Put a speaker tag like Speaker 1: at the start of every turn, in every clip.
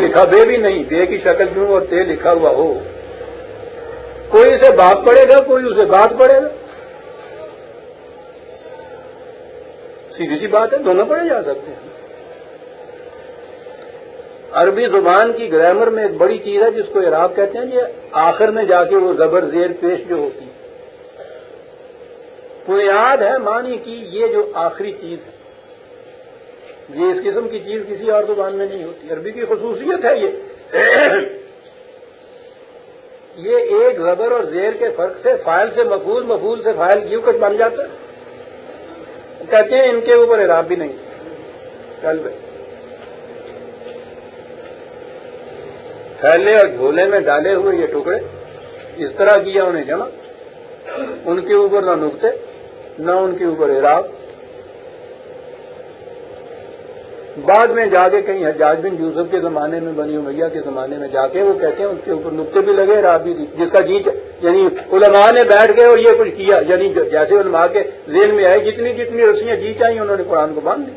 Speaker 1: لکھا بے بھی نہیں بے کی شکل کیوں اور تے لکھا ہوا ہو۔ کوئی اسے بات پڑے گا، کوئی اسے بات پڑے گا۔ سیدھی سی بات ہے، دونوں پڑھے جا سکتے ہیں۔ عربی زبان کی گرامر میں ایک بڑی چیز ہے، جس کو عراب کہتے ہیں، یہ آخر میں جا کے وہ زبر زیر پیش جو ہوتی۔ ہے بنیاد ہے مانی کی، یہ جو آخری چیز ہے۔ یہ اس قسم کی چیز کسی اور زبان میں نہیں ہوتی، عربی کی خصوصیت ہے یہ۔ یہ ایک زبر اور زیر کے فرق سے، فائل سے مقبول مقبول سے فائل، یوں کچھ بن جاتا۔ ہے کہتے ہیں ان کے اوپر عراب بھی نہیں۔ چل بھائی پھیلے اور جھولے میں ڈالے ہوئے یہ ٹکڑے، اس طرح کیا انہیں جمع۔ ان کے اوپر نہ نقطے، نہ ان کے اوپر عراق بعد میں جا کے کہیں حجاج بن یوسف کے زمانے میں، بنی امیہ کے زمانے میں جا کے وہ کہتے ہیں اس کے اوپر نقطے بھی لگے، رات بھی جس کا جی یعنی علماء نے بیٹھ گئے اور یہ کچھ کیا یعنی جیسے علماء کے ذہن میں آئے، جتنی جتنی رسیاں جی چاہیے انہوں نے قرآن کو باندھ دی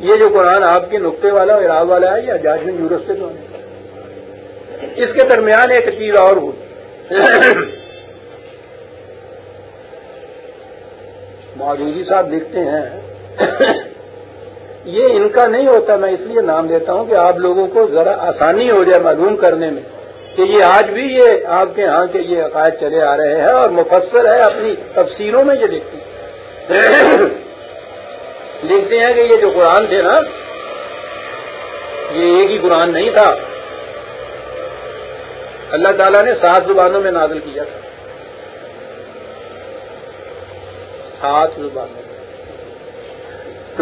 Speaker 1: یہ جو قرآن آپ کے نقطے والا اور عراق والا ہے، یہ حجاج بن یورپ سے جو ہے۔ اس کے درمیان ایک چیز اور ہوئی مودودی صاحب لکھتے ہیں یہ ان کا نہیں ہوتا، میں اس لیے نام دیتا ہوں کہ آپ لوگوں کو ذرا آسانی ہو جائے معلوم کرنے میں کہ یہ آج بھی یہ آپ کے ہاں کے یہ عقائد چلے آ رہے ہیں اور مفسر ہے اپنی تفسیروں میں یہ لکھتی لکھتے ہیں کہ یہ جو قرآن تھے نا، یہ ایک ہی قرآن نہیں تھا۔ اللہ تعالیٰ نے سات زبانوں میں نازل کیا تھا۔ سات زبانوں میں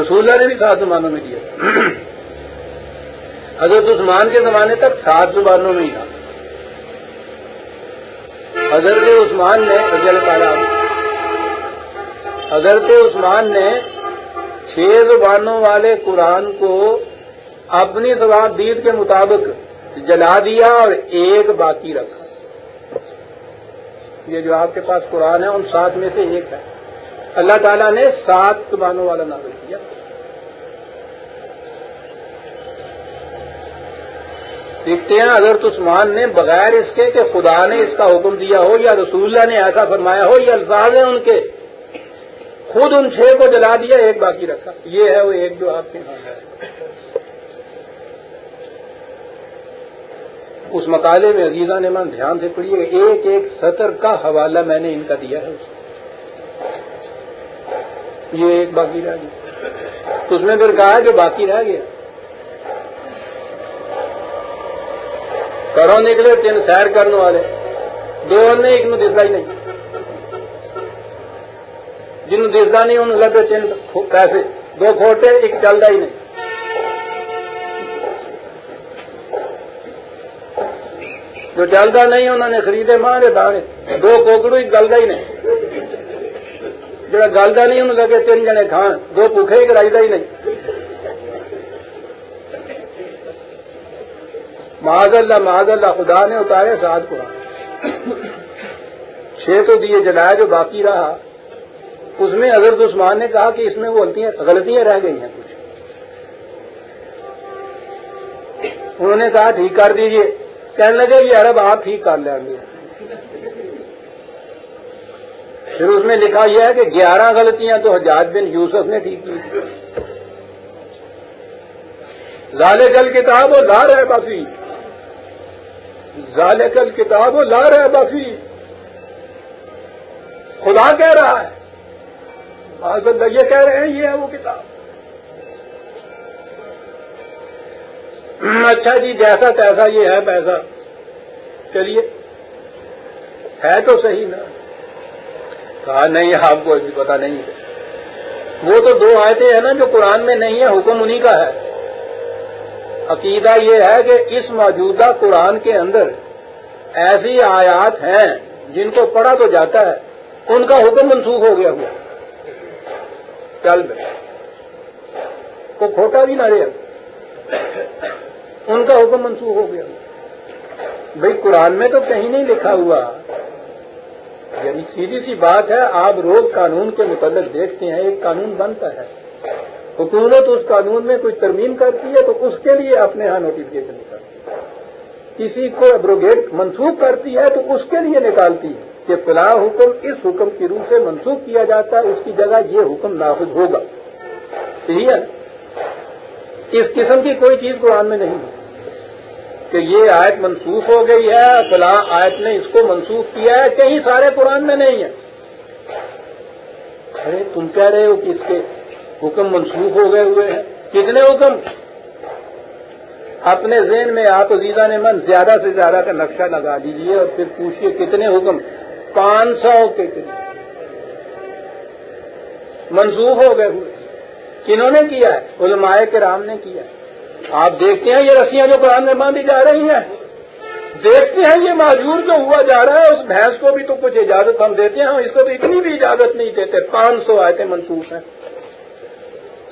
Speaker 1: رسول اللہ نے بھی سات زبانوں میں کیا۔ حضرت عثمان کے زمانے تک سات زبانوں میں ہی تھا۔ حضرت عثمان نے رضی اللہ تعالیٰ حضرت عثمان نے چھ زبانوں والے قرآن کو اپنی زبان دید کے مطابق جلا دیا اور ایک باقی رکھا۔ یہ جو آپ کے پاس قرآن ہے، ان سات میں سے ایک ہے۔ اللہ تعالیٰ نے سات زبانوں والا نازل کیا۔ دیکھتے ہیں اگر عثمان نے بغیر اس کے کہ خدا نے اس کا حکم دیا ہو یا رسول اللہ نے ایسا فرمایا ہو یہ الفاظ ہیں ان کے، خود ان چھ کو جلا دیا، ایک باقی رکھا۔ یہ ہے وہ ایک جو آپ کے ہاں ہے۔ اس مقالے میں عزیزہ نے من دھیان سے پڑھیے، ایک ایک سطر کا حوالہ میں نے ان کا دیا ہے۔ اس یہ ایک باقی رہ گیا اس میں پھر کہا کہ باقی رہ گیا کرو نکلے، تین سیر کرنے والے۔ دو نے، ایک نو دستا ہی نہیں۔ جنہوں دستا نہیں، انہوں لگے تین پیسے۔ دو کھوٹے، ایک چلتا ہی نہیں۔ جو چلتا نہیں، انہوں نے خریدے، مارے، دانے۔ دو کوکڑو ایک گلتا ہی نہیں۔ جڑا گلتا نہیں، انہوں لگے تین جنے کھان، دو بھوکھے ہی کرائی ہی نہیں۔ معاذ اللہ معاذ اللہ خدا نے اتارے سات قرآن چھ تو دیے جلائے جو باقی رہا۔ اس میں اگر عثمان نے کہا کہ اس میں وہ غلطیاں رہ گئی ہیں۔ کچھ انہوں نے کہا، ٹھیک کر دیجیے۔ کہنے لگے، یہ عرب آپ ٹھیک کر لیں گے۔ پھر اس میں لکھا یہ ہے کہ گیارہ غلطیاں تو حجاج بن یوسف نے ٹھیک کی لال جل کتاب اور لا رہے بافی ذالکل کتاب وہ لا رہا ہے بافی خدا کہہ رہا ہے۔ اللہ یہ کہہ رہے ہیں، یہ ہے وہ کتاب۔ اچھا جی جیسا تیسا یہ ہے، پیسہ۔ چلیے، ہے تو صحیح نا۔ کہا، نہیں، آپ کو ابھی پتا نہیں ہے۔ وہ تو دو آیتیں ہیں نا جو قرآن میں نہیں ہے حکم انہی کا ہے۔ عقیدہ یہ ہے کہ اس موجودہ قرآن کے اندر ایسی آیات ہیں، جن کو پڑھا تو جاتا ہے، ان کا حکم منسوخ ہو گیا ہوا۔ چل کو کھوٹا بھی نہ رہے۔ ان کا حکم منسوخ ہو گیا۔ بھائی قرآن میں تو کہیں نہیں لکھا ہوا۔ یعنی سیدھی سی بات ہے، آپ روز قانون کے متعلق دیکھتے ہیں، ایک قانون بنتا ہے۔ حکومت اس قانون میں کچھ ترمیم کرتی ہے تو اس کے لیے اپنے ہاں نوٹیفکیشن نکالتی ہے۔ کسی کو ابروگیٹ منسوخ کرتی ہے تو اس کے لیے نکالتی ہے کہ فلاں حکم اس حکم کی روح سے منسوخ کیا جاتا ہے، اس کی جگہ یہ حکم نافذ ہوگا۔ صحیح ہے؟ اس قسم کی کوئی چیز قرآن میں نہیں کہ یہ آیت منسوخ ہو گئی ہے، فلاں آیت نے اس کو منسوخ کیا ہے، کہیں سارے قرآن میں نہیں ہے۔ ارے، تم کہہ رہے ہو کہ اس کے حکم منسوخ ہو گئے ہوئے ہیں۔ کتنے حکم؟ اپنے ذہن میں آپ عزیزہ نے من زیادہ سے زیادہ کا نقشہ لگا دیجیے اور پھر پوچھیے کتنے حکم؟ پانچ سو کے منسوخ ہو گئے ہوئے۔ کنہوں نے کیا ہے؟ علماء کرام نے کیا ہے۔ آپ دیکھتے ہیں یہ رسیاں جو قرآن میں باندھی جا رہی ہیں۔ دیکھتے ہیں یہ معذور جو ہوا جا رہا ہے، اس بھینس کو بھی تو کچھ اجازت ہم دیتے ہیں اس کو تو اتنی بھی اجازت نہیں دیتے۔ پانچ سو آیتیں منسوخ ہیں۔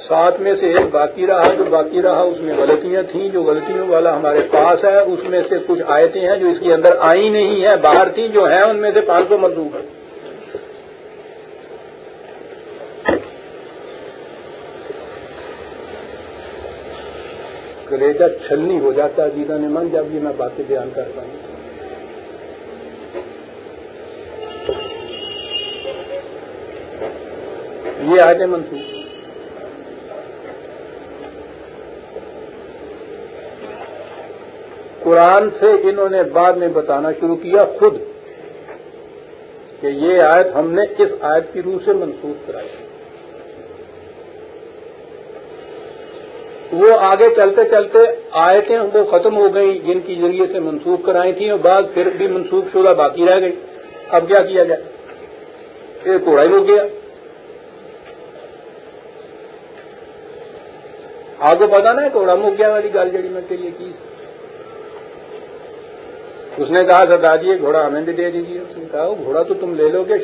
Speaker 1: سات میں سے ایک باقی رہا، جو باقی رہا، اس میں غلطیاں تھیں، جو غلطیوں والا ہمارے پاس ہے، اس میں سے کچھ آیتیں ہیں جو اس کے اندر آئی نہیں ہے باہر تھیں، جو ہیں، ان میں سے پانچ سو منسوخ ہے کلیجا چھلنی ہو جاتا ہے، جیتا نے من جب یہ میں باتیں بیان کرتا ہوں۔ یہ آگے منسوخ۔ قرآن سے انہوں نے بعد میں بتانا شروع کیا خود کہ یہ آیت ہم نے اس آیت کی روح سے منسوخ کرائی۔ وہ آگے چلتے چلتے آیتیں وہ ختم ہو گئیں جن کی ذریعے سے منسوخ کرائی تھیں اور بعد پھر بھی منسوخ شدہ باقی رہ گئی۔ اب کیا کیا جائے؟ یہ کوڑا ہی ہو گیا۔ آپ کو پتا نا کوڑا مک گیا والی گل جڑی میں کہیے کی۔ اس نے کہا سر دادی جی، گھوڑا ہمیں بھی دے دیجیے۔ اس نے کہا گھوڑا تو تم لے لو گے۔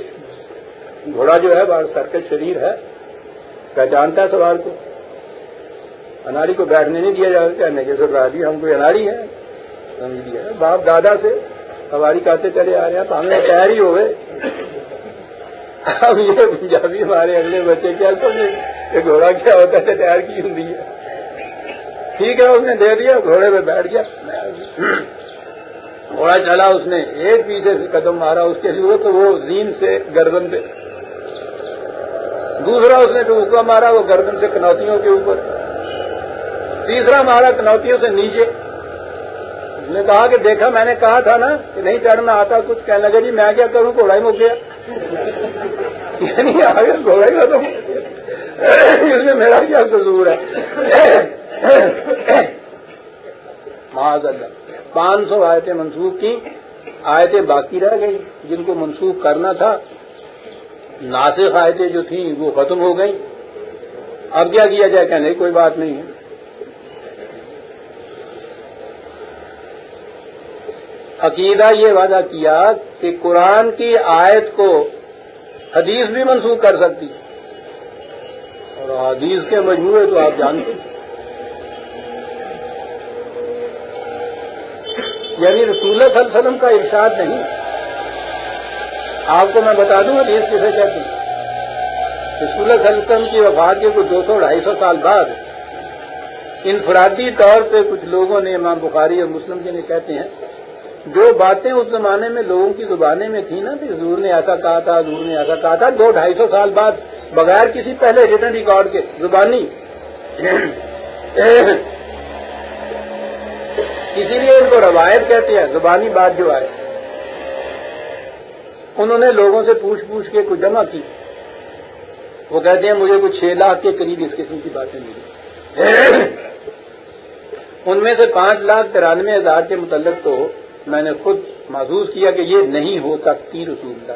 Speaker 1: گھوڑا جو ہے سر کے شریر ہے۔ پہچانتا ہے سوار کو۔ اناڑی کو بیٹھنے نہیں دیا جاتا کہنے کے سر دادی ہم کوئی اناڑی ہے سمجھ دیا باپ دادا سے سواری کرتے چلے آ رہے ہیں تو ہمیں تیار ہی ہوئے اب یہ پنجابی ہمارے اگلے بچے کیا کہ گھوڑا کیا ہوتا ہے؟ تیار کی ہوں ٹھیک ہے، اس نے دے دیا، گھوڑے پہ بیٹھ گیا۔ گھوڑا چلا اس نے، ایک پیچھے سے قدم مارا، اس کے لیے تو وہ زین سے گردن پہ۔ دوسرا اس نے ٹوکا مارا، وہ گردن سے کنوتیوں کے اوپر۔ تیسرا مارا کنوتیوں سے نیچے۔ اس نے کہا کہ دیکھا، میں نے کہا تھا نا کہ نہیں چڑھنا آتا، کچھ کہنے لگا جی میں کیا کروں؟ گھوڑا ہی مک گیا۔ یعنی آگے گھوڑا ہی ختم اس میں میرا کیا قصور ہے؟ معاذ اللہ پانچ سو آیتیں منسوخ کی۔ آیتیں باقی رہ گئی۔ جن کو منسوخ کرنا تھا، ناسخ آیتیں جو تھیں، وہ ختم ہو گئی اب کیا کیا جائے؟ کہ نہیں کوئی بات نہیں ہے۔ عقیدہ یہ وعدہ کیا کہ قرآن کی آیت کو حدیث بھی منسوخ کر سکتی اور حدیث کے مجموعے تو آپ جانتے ہیں۔ یعنی رسول صلی اللہ علیہ وسلم کا ارشاد نہیں۔ آپ کو میں بتا دوں حدیث کسے کہتے ہیں۔ رسول صلی اللہ علیہ وسلم کی وفات کے کچھ دو سو ڈھائی سو سال بعد انفرادی طور پہ کچھ لوگوں نے امام بخاری اور مسلم جنہیں کہتے ہیں جو باتیں اس زمانے میں لوگوں کی زبانیں میں تھیں نا، کہ حضور نے ایسا کہا تھا، حضور نے ایسا کہا تھا، دو ڈھائی سو سال بعد بغیر کسی پہلے ریٹرن ریکارڈ کے زبانی اسی لیے ان کو روایت کہتے ہیں، زبانی بات جو آئے۔ انہوں نے لوگوں سے پوچھ پوچھ کے کچھ جمع کی۔ وہ کہتے ہیں، مجھے کچھ چھ لاکھ کے قریب اس قسم کی باتیں ملی۔ ان میں سے پانچ لاکھ ترانوے ہزار کے متعلق تو میں نے خود محسوس کیا کہ یہ نہیں ہو سکتی رسول اللہ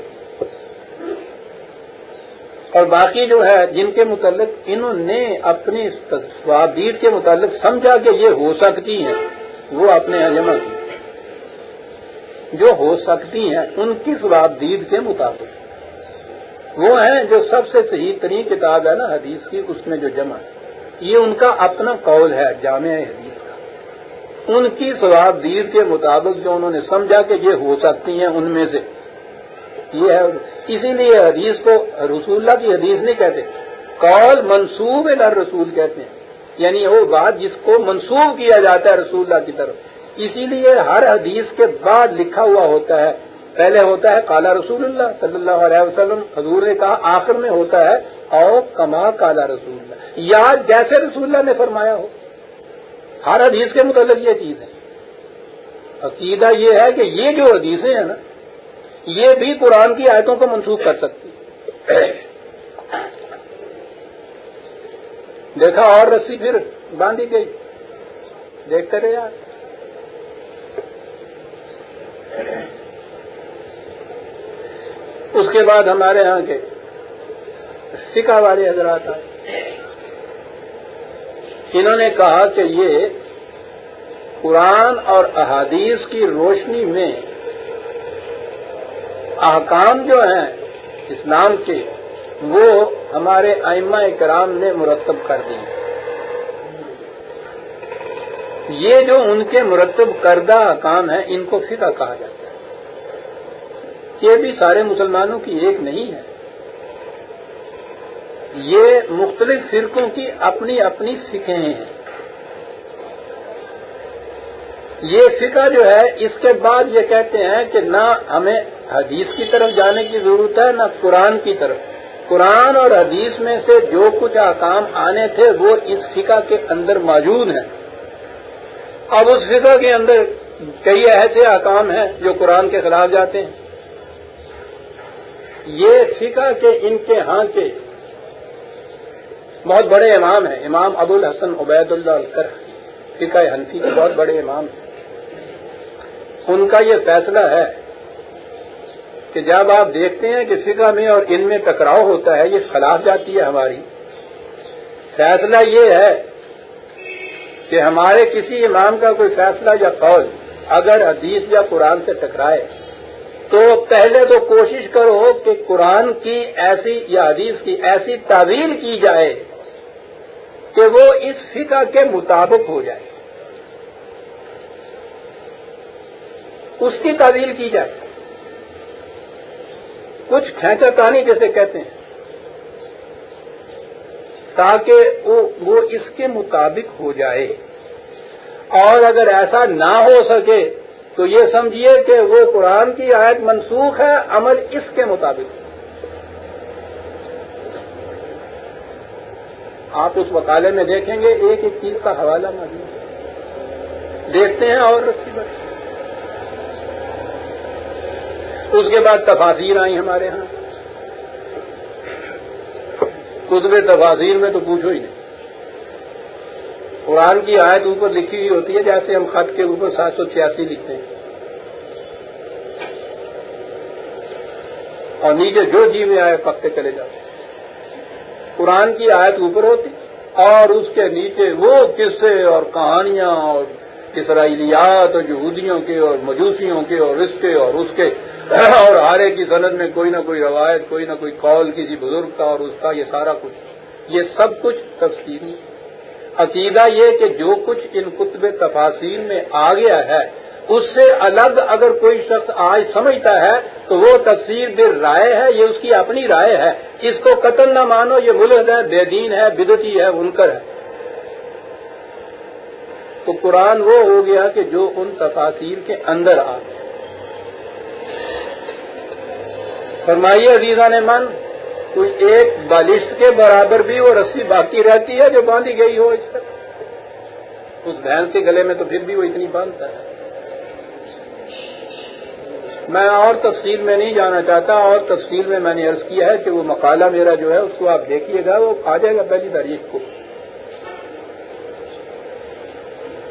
Speaker 1: اور باقی جو ہے، جن کے متعلق، انہوں نے اپنی سوابید کے متعلق سمجھا کہ یہ ہو سکتی ہیں، وہ اپنے یہاں جمع کی۔ جو ہو سکتی ہیں، ان کی سوابدید کے مطابق۔ وہ ہیں جو سب سے صحیح ترین کتاب ہے نا، حدیث کی، اس میں جو جمع ہے۔ یہ ان کا اپنا قول ہے جامع حدیث۔ ان کی سوابدید کے مطابق جو انہوں نے سمجھا کہ یہ ہو سکتی ہیں ان میں سے۔ یہ ہے، اسی لیے حدیث کو رسول اللہ کی حدیث نہیں کہتے۔ کال منصوب رسول کہتے ہیں۔ یعنی وہ بات جس کو منسوخ کیا جاتا ہے رسول اللہ کی طرف۔ اسی لیے ہر حدیث کے بعد لکھا ہوا ہوتا ہے۔ پہلے ہوتا ہے کالا رسول اللہ صلی اللہ علیہ وسلم۔ حضور نے کہا، آخر میں ہوتا ہے، او کما کالا رسول اللہ۔ یا جیسے رسول اللہ نے فرمایا ہو۔ ہر حدیث کے متعلق یہ چیز ہے۔ عقیدہ یہ ہے کہ یہ جو حدیثیں ہیں نا، یہ بھی قرآن کی آیتوں کو منسوخ کر سکتی دیکھا اور رسی پھر باندھی گئی۔ دیکھ کرے یار اس کے بعد ہمارے یہاں کے سکھا والے حضرات آئے۔ انہوں نے کہا کہ یہ قرآن اور احادیث کی روشنی میں احکام جو ہیں اسلام کے، وہ ہمارے ائمہ کرام نے مرتب کر دی یہ جو ان کے مرتب کردہ کام ہیں، ان کو فقہ کہا جاتا ہے۔ یہ بھی سارے مسلمانوں کی ایک نہیں ہے۔ یہ مختلف فرقوں کی اپنی اپنی فکیں ہیں۔ یہ فقہ جو ہے، اس کے بعد یہ کہتے ہیں کہ نہ ہمیں حدیث کی طرف جانے کی ضرورت ہے، نہ قرآن کی طرف۔ قرآن اور حدیث میں سے جو کچھ احکام آنے تھے، وہ اس فقہ کے اندر موجود ہیں۔ اب اس فقہ کے اندر کئی ایسے احکام ہیں جو قرآن کے خلاف جاتے ہیں۔ یہ فقہ کے ان کے ہاں کے بہت بڑے امام ہیں۔ امام ابو الحسن، عبید اللہ الکر فقہ حنفی کے بہت بڑے امام ہیں۔ ان کا یہ فیصلہ ہے کہ جب آپ دیکھتے ہیں کہ فقہ میں اور ان میں ٹکراؤ ہوتا ہے، یہ خلاف جاتی ہے ہماری۔ فیصلہ یہ ہے کہ ہمارے کسی امام کا کوئی فیصلہ یا قول اگر حدیث یا قرآن سے ٹکرائے، تو پہلے تو کوشش کرو کہ قرآن کی ایسی یا حدیث کی ایسی تعویل کی جائے۔ کہ وہ اس فقہ کے مطابق ہو جائے۔ اس کی تعویل کی جائے۔ کچھ کھینچا تانی جیسے کہتے ہیں۔ تاکہ وہ اس کے مطابق ہو جائے۔ اور اگر ایسا نہ ہو سکے تو یہ سمجھیے کہ وہ قرآن کی آیت منسوخ ہے، عمل اس کے مطابق۔ آپ اس مطالعے میں دیکھیں گے، ایک ایک چیز کا حوالہ موجود دیکھتے ہیں اور رسی بات۔ اس کے بعد تفاصیر آئی ہمارے ہاں۔ کتب تفاصیر میں تو پوچھو ہی نہیں۔ قرآن کی آیت اوپر لکھی ہوئی ہوتی ہے، جیسے ہم خط کے اوپر سات سو چھیاسی لکھتے ہیں۔ اور نیچے جو جی میں آئے، پکتے چلے جاتے ہیں۔ قرآن کی آیت اوپر ہوتی اور اس کے نیچے وہ قصے اور کہانیاں اور اسرائیلیات اور یہودیوں کے اور مجوسیوں کے اور اس کے اور اس کے اور آرے کی صنعت میں کوئی نہ کوئی روایت، کوئی نہ کوئی قول، کسی بزرگ کا اور اس کا، یہ سارا کچھ۔ یہ سب کچھ تفصیلی عقیدہ یہ کہ جو کچھ ان کتب تفاصیل میں آ گیا ہے اس سے الگ اگر کوئی شخص آج سمجھتا ہے تو وہ تفسیر دل رائے ہے، یہ اس کی اپنی رائے ہے۔ اس کو قتل نہ مانو، یہ ملک ہے، بے دین ہے بدتی ہے انکر ہے۔ تو قرآن وہ ہو گیا کہ جو ان تفاصیر کے اندر آ گیا۔ فرمائیے عزیزہ نے من، کوئی ایک بالشت کے برابر بھی وہ رسی باقی رہتی ہے جو باندھی گئی ہو اس پر؟ اس بھینس کے گلے میں تو پھر بھی وہ اتنی باندھتا ہے۔ میں اور تفصیل میں نہیں جانا چاہتا، اور تفصیل میں میں نے عرض کیا ہے کہ وہ مقالہ میرا جو ہے، اس کو آپ دیکھیے گا، وہ آ جائے گا پہلی تاریخ کو۔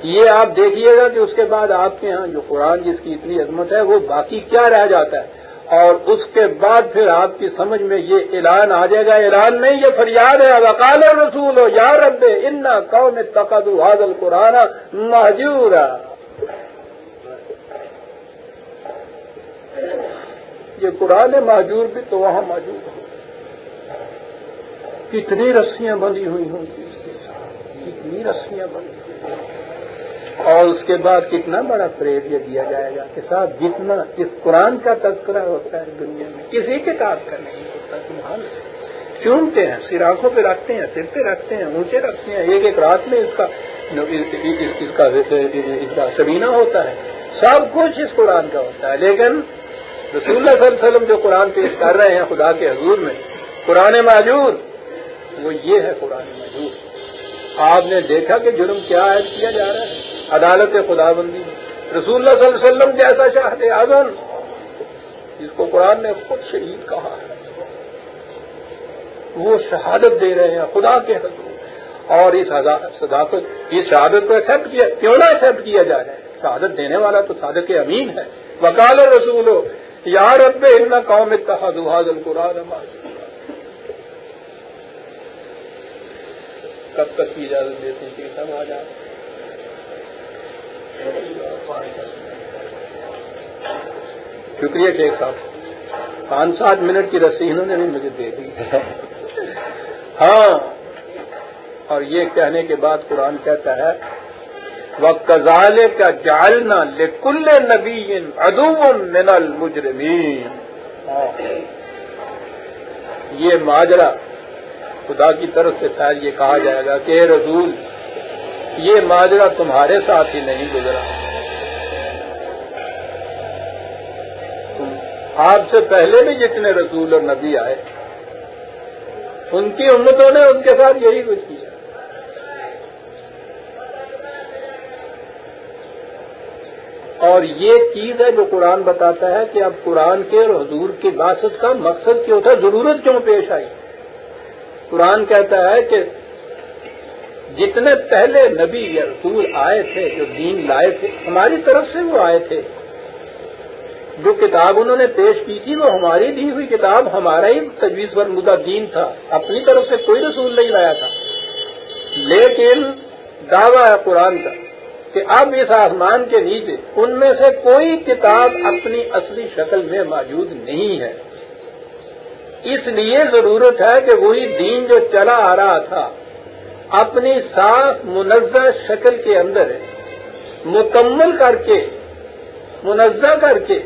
Speaker 1: یہ آپ دیکھیے گا کہ اس کے بعد آپ کے ہاں جو قرآن جس کی اتنی عظمت ہے، وہ باقی کیا رہ جاتا ہے؟ اور اس کے بعد پھر آپ کی سمجھ میں یہ اعلان آ جائے گا، اعلان نہیں، یہ فریاد ہے وکال رسول ہو یا رب، ان قوم تقد حاضل قرآن محجور یہ قرآن محجور بھی تو وہاں موجود ہے۔ کتنی رسیاں بندی ہوئی ہوں گی کتنی رسیاں بندی ہوئی اور اس کے بعد کتنا بڑا فریب یہ دیا جائے گا کہ صاحب جتنا اس قرآن کا تذکرہ ہوتا ہے دنیا میں، کسی کتاب کا نہیں ہوتا تمہارا چونتے ہیں، سر آنکھوں پہ رکھتے ہیں، سر پہ رکھتے ہیں، اونچے رکھتے ہیں، ایک ایک رات میں اس کا اس کا سبینہ ہوتا ہے۔ سب کچھ اس قرآن کا ہوتا ہے، لیکن رسول اللہ صلی اللہ علیہ وسلم جو قرآن پیش کر رہے ہیں خدا کے حضور میں، قرآن موجود وہ یہ ہے قرآن موجود آپ نے دیکھا کہ جرم کیا عائد کیا جا رہا ہے؟ عدالت خدا بندی۔ رسول اللہ صلی اللہ علیہ وسلم جیسا چاہتے اعظم۔ جس کو قرآن نے خود شہید کہا ہے۔ وہ شہادت دے رہے ہیں خدا کے حضور۔ اور اس صداقت اس شہادت کو ایکسپٹ کیا کیوں نہ ایکسپٹ کیا جا رہا ہے شہادت دینے والا تو صادق امین ہے۔ وکال رسول ہو یار اب ان قوم اتحاد القرآن کب تک کی اجازت دیتے ہیں کہ سب آ جائے؟ شکریہ شیخ صاحب۔ پانچ سات منٹ کی رسی انہوں نے بھی مجھے دے دی۔ ہاں۔ اور یہ کہنے کے بعد قرآن کہتا ہے وہ کزال کا جالنا لکل نبی ادوب من المجرمین یہ ماجرا خدا کی طرف سے شاید یہ کہا جائے گا کہ رسول، یہ ماجرا تمہارے ساتھ ہی نہیں گزرا۔ آپ سے پہلے بھی جتنے رسول اور نبی آئے، ان کی امتوں نے ان کے ساتھ یہی کچھ کیا۔ اور یہ چیز ہے جو قرآن بتاتا ہے کہ اب قرآن کے اور حضور کی باسط کا مقصد کیوں تھا؟ ضرورت کیوں پیش آئی؟ قرآن کہتا ہے کہ جتنے پہلے نبی یا رسول آئے تھے، جو دین لائے تھے، ہماری طرف سے وہ آئے تھے۔ جو کتاب انہوں نے پیش کی تھی، وہ ہماری دی ہوئی کتاب، ہمارا ہی تجویز پر دین تھا۔ اپنی طرف سے کوئی رسول نہیں لایا تھا۔ لیکن دعویٰ ہے قرآن کا۔ کہ اب اس آسمان کے نیچے ان میں سے کوئی کتاب اپنی اصلی شکل میں موجود نہیں ہے۔ اس لیے ضرورت ہے کہ وہی دین جو چلا آ رہا تھا، اپنی صاف منزہ شکل کے اندر مکمل کر کے، منزہ کر کے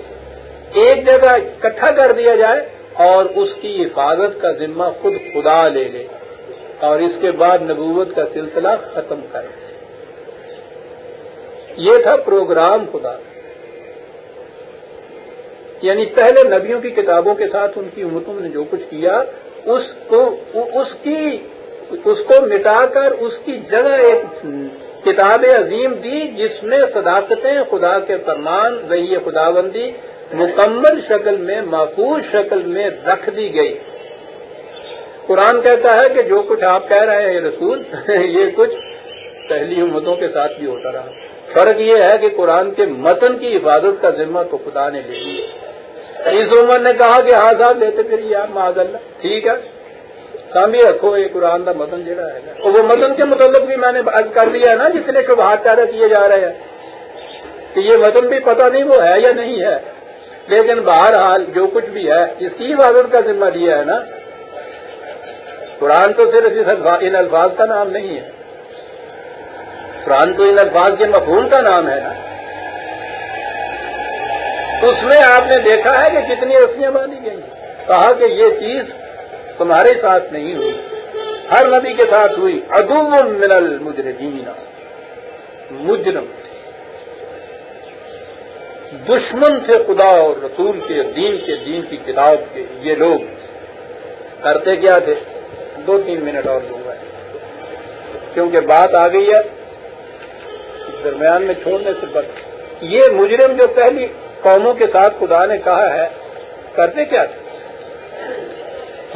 Speaker 1: ایک جگہ اکٹھا کر دیا جائے اور اس کی حفاظت کا ذمہ خود خدا لے لے اور اس کے بعد نبوت کا سلسلہ ختم کرے۔ یہ تھا پروگرام خدا یعنی پہلے نبیوں کی کتابوں کے ساتھ ان کی امتوں نے جو کچھ کیا، اس کو، اس کی، اس کو مٹا کر اس کی جگہ ایک کتاب عظیم دی، جس میں صداقتیں خدا کے فرمان رہی خدا بندی مکمل شکل میں، محفوظ شکل میں رکھ دی گئی۔ قرآن کہتا ہے کہ جو کچھ آپ کہہ رہے ہیں رسول، یہ کچھ پہلی امتوں کے ساتھ بھی ہوتا رہا۔ فرق یہ ہے کہ قرآن کے متن کی حفاظت کا ذمہ تو خدا نے لے لیا۔ اس عمر نے کہا کہ ہاں صاحب لیتے پھر یار معذ اللہ ٹھیک ہے۔ سامنے رکھو، یہ قرآن کا متن جہاں ہے۔ اور وہ متن کے متعلق بھی میں نے کر دیا ہے نا جتنے شبہات پیدا کیے جا رہے ہیں۔ کہ یہ متن بھی پتہ نہیں وہ ہے یا نہیں ہے۔ لیکن بہرحال جو کچھ بھی ہے، اس کی حفاظت کا ذمہ دیا ہے نا۔ قرآن تو صرف اس ان الفاظ کا نام نہیں ہے۔ قرآن تو ان الفاظ کے مفہوم کا نام ہے۔ نا اس میں آپ نے دیکھا ہے کہ کتنی رسیاں باندھی گئی۔ کہا کہ یہ چیز تمہارے ساتھ نہیں ہوئی۔ ہر نبی کے ساتھ ہوئی۔ ادو من المجرمین۔ مجرم۔ دشمن تھے خدا اور رسول کے، دین کے، دین کی کتاب کے۔ یہ لوگ کرتے کیا تھے؟ دو تین منٹ اور لوں گا۔ کیونکہ بات آ گئی ہے۔ درمیان میں چھوڑنے سے بچ۔ یہ مجرم جو پہلی قوموں کے ساتھ خدا نے کہا ہے، کرتے کیا تھے؟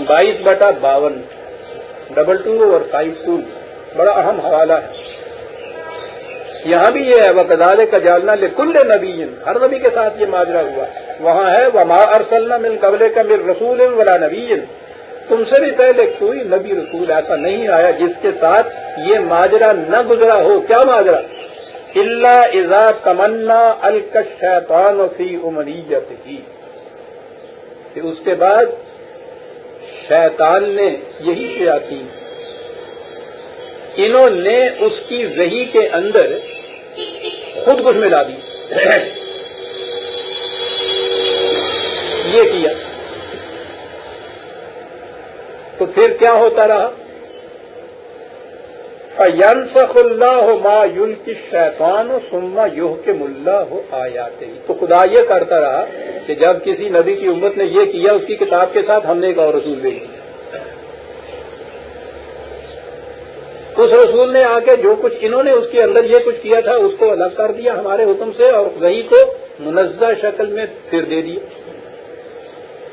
Speaker 1: بائیس بٹا باون، ڈبل ٹو اور فائیو ٹو، بڑا اہم حوالہ ہے۔ یہاں بھی یہ ہے وہ کدالے کا جالنا لے کل نبی ہر نبی کے ساتھ یہ ماجرا ہوا۔ وہاں ہے وہ ماں ارسلنا مل قبل کا مل رسول ولا نبی تم سے بھی پہلے کوئی نبی رسول ایسا نہیں آیا جس کے ساتھ یہ ماجرا نہ گزرا ہو۔ کیا ماجرا؟ اللہ ازا تمنا الکشان فی عمریت ہی اس کے بعد شیطان نے یہی کیا تھی انہوں نے اس کی وہی کے اندر خود کچھ ملا دی۔ یہ کیا۔ تو پھر کیا ہوتا رہا؟ ینسخ اللہ ما یل کی شیطان و سما یوہ کے ملا ہو آیاتے ہی تو خدا یہ کرتا رہا کہ جب کسی نبی کی امت نے یہ کیا، اس کی کتاب کے ساتھ ہم نے ایک اور رسول بھیج دیا اس رسول نے آ کے جو کچھ انہوں نے اس کے اندر یہ کچھ کیا تھا، اس کو الگ کر دیا ہمارے حکم سے اور وہی کو منزہ شکل میں پھر دے دیا۔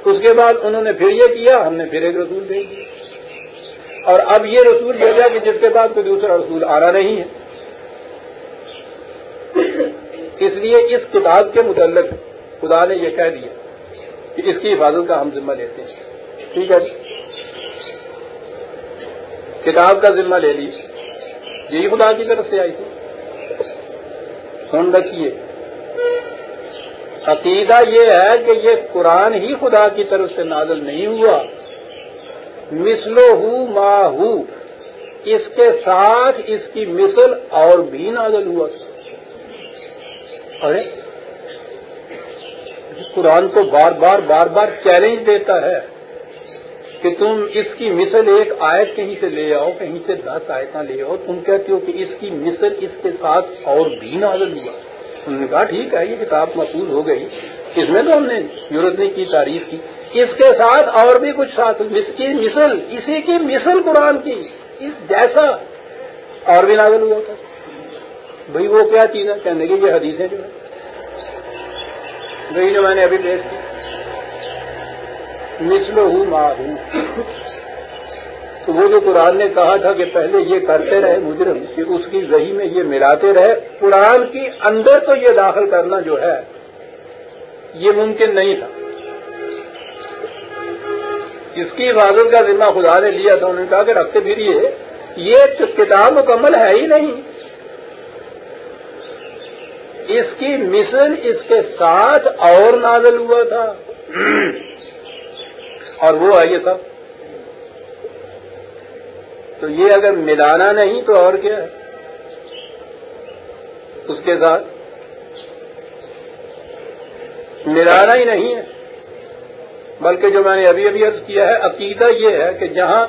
Speaker 1: اس کے بعد انہوں نے پھر یہ کیا، ہم نے پھر ایک رسول بھیج دیا اور اب یہ رسول بھیجا کہ جس کے بعد کوئی دوسرا رسول آنا نہیں ہے۔ اس لیے اس کتاب کے متعلق خدا نے یہ کہہ دیا کہ اس کی حفاظت کا ہم ذمہ لیتے ہیں۔ ٹھیک ہے جی۔ کتاب کا ذمہ لے لی۔ یہی خدا کی طرف سے آئی تھی۔ سن رکھیے۔ عقیدہ یہ ہے کہ یہ قرآن ہی خدا کی طرف سے نازل نہیں ہوا۔ مسلو ہو ما ہو۔ اس کے ساتھ اس کی مثل اور بھی نازل ہوا۔ ارے قرآن کو بار بار بار بار چیلنج دیتا ہے کہ تم اس کی مثل ایک آیت کہیں سے لے آؤ، کہیں سے دس آیتیں لے آؤ۔ تم کہتے ہو کہ اس کی مثل اس کے ساتھ اور بھی نازل ہوا۔ انہوں نے کہا، ٹھیک ہے، یہ کتاب محفوظ ہو گئی۔ اس میں تو ہم نے ضرورت نہیں کی تعریف کی۔ اس کے ساتھ اور بھی کچھ ساتھ اس کی مثل، اسی کی مثل قرآن کی، اس جیسا اور بھی نازل ہوا تھا۔ بھائی وہ کیا چیز ہے؟ کہنے کی یہ حدیث ہے جو ہے وہی جو میں نے ابھی پیش کی۔ مثل ہوں ماں ہوں تو وہ جو قرآن نے کہا تھا کہ پہلے یہ کرتے رہے مجرم، کہ اس کی ذہی میں یہ ملاتے رہے، قرآن کی اندر تو یہ داخل کرنا جو ہے، یہ ممکن نہیں تھا۔ جس کی حفاظت کا ذمہ خدا نے لیا تھا انہوں نے کہا کہ رکھتے پھریے یہ کتاب مکمل ہے ہی نہیں۔ اس کی مشن اس کے ساتھ اور نازل ہوا تھا۔ اور وہ ہے یہ سب تو یہ اگر ملانا نہیں تو اور کیا ہے؟ اس کے ساتھ۔ ملانا ہی نہیں ہے۔ بلکہ جو میں نے ابھی ابھی عرض کیا ہے، عقیدہ یہ ہے کہ جہاں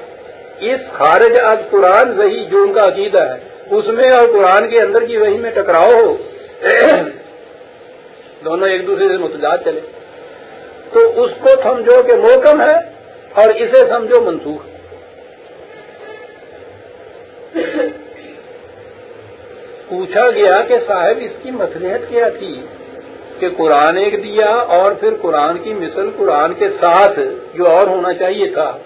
Speaker 1: اس خارج از قرآن وہی جو ان کا عقیدہ ہے، اس میں اور قرآن کے اندر کی وہی میں ٹکراؤ ہو، دونوں ایک دوسرے سے متضاد چلے۔ تو اس کو سمجھو کہ موکم ہے اور اسے سمجھو منسوخ۔ پوچھا گیا کہ صاحب اس کی مصلحت کیا تھی؟ کہ قرآن ایک دیا اور پھر قرآن کی مثل قرآن کے ساتھ جو اور ہونا چاہیے تھا،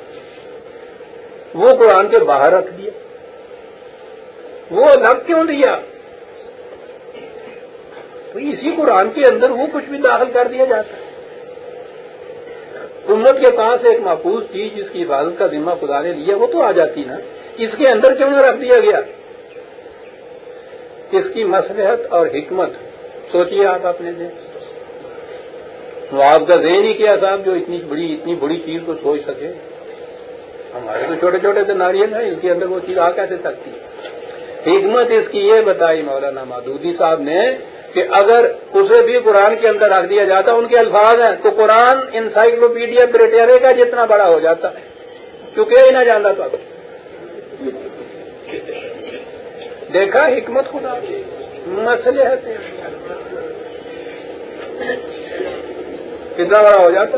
Speaker 1: وہ قرآن کے باہر رکھ دیا۔ وہ الگ کیوں دیا؟ تو اسی قرآن کے اندر وہ کچھ بھی داخل کر دیا جاتا ہے۔ امت کے پاس ایک محفوظ چیز جس کی حفاظت کا ذمہ خدا نے لیا، وہ تو آ جاتی نا۔ اس کے اندر کیوں نہ رکھ دیا گیا؟ اس کی مسلحت اور حکمت، سوچیے آپ اپنے سے آپ کا ذہن ہی کیا صاحب جو اتنی بڑی اتنی بڑی چیز کو سوچ سکے؟ ہمارے تو چھوٹے چھوٹے سے ناریل ہیں اس کے اندر وہ چیز آ کیسے سکتی؟ ہے حکمت اس کی یہ بتائی مولانا مادودی صاحب نے کہ اگر اسے بھی قرآن کے اندر رکھ دیا جاتا، ان کے الفاظ ہیں، تو قرآن انسائکلوپیڈیا بریٹیرے کا جتنا بڑا ہو جاتا ہے۔ کیونکہ ہی نہ جانتا تو دیکھا حکمت خدا مسئلے ہے کتنا بڑا ہو جاتا؟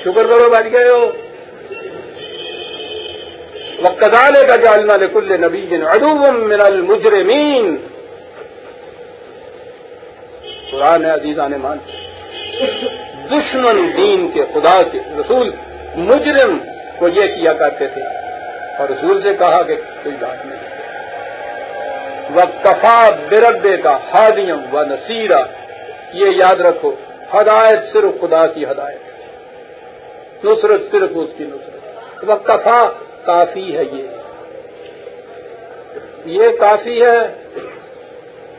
Speaker 1: شکر کرو بچ گئے ہو۔ وقتانے کا جالنا لکل نبی جن ادوم من المجرمین قرآن عزیز آنے مان۔ دشمن دین کے خدا کے رسول، مجرم کو یہ کیا کرتے تھے۔ اور رسول سے کہا کہ کوئی بات نہیں۔ وقفا بربے کا ہادیم و نصیرہ یہ یاد رکھو۔ ہدایت صرف خدا کی ہدایت نصرت صرف اس کی نصرت وہ کفا کافی ہے یہ۔ یہ کافی ہے۔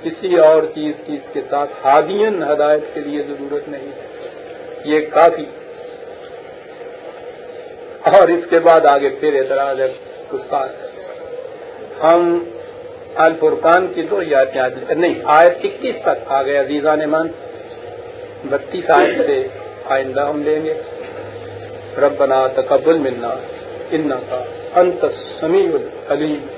Speaker 1: کسی اور چیز کی اس کے ساتھ ہادین ہدایت کے لیے ضرورت نہیں ہے۔ یہ کافی۔ اور اس کے بعد آگے پھر اعتراض ہے ہم الفرقان کی دو یا نہیں، آیت اکیس تک آ گئے عزیزہ نے مان بتیس آئٹ سے آئندہ ہم لیں گے۔ ربنا تقبل منا ان کا انت سمیع العلیم۔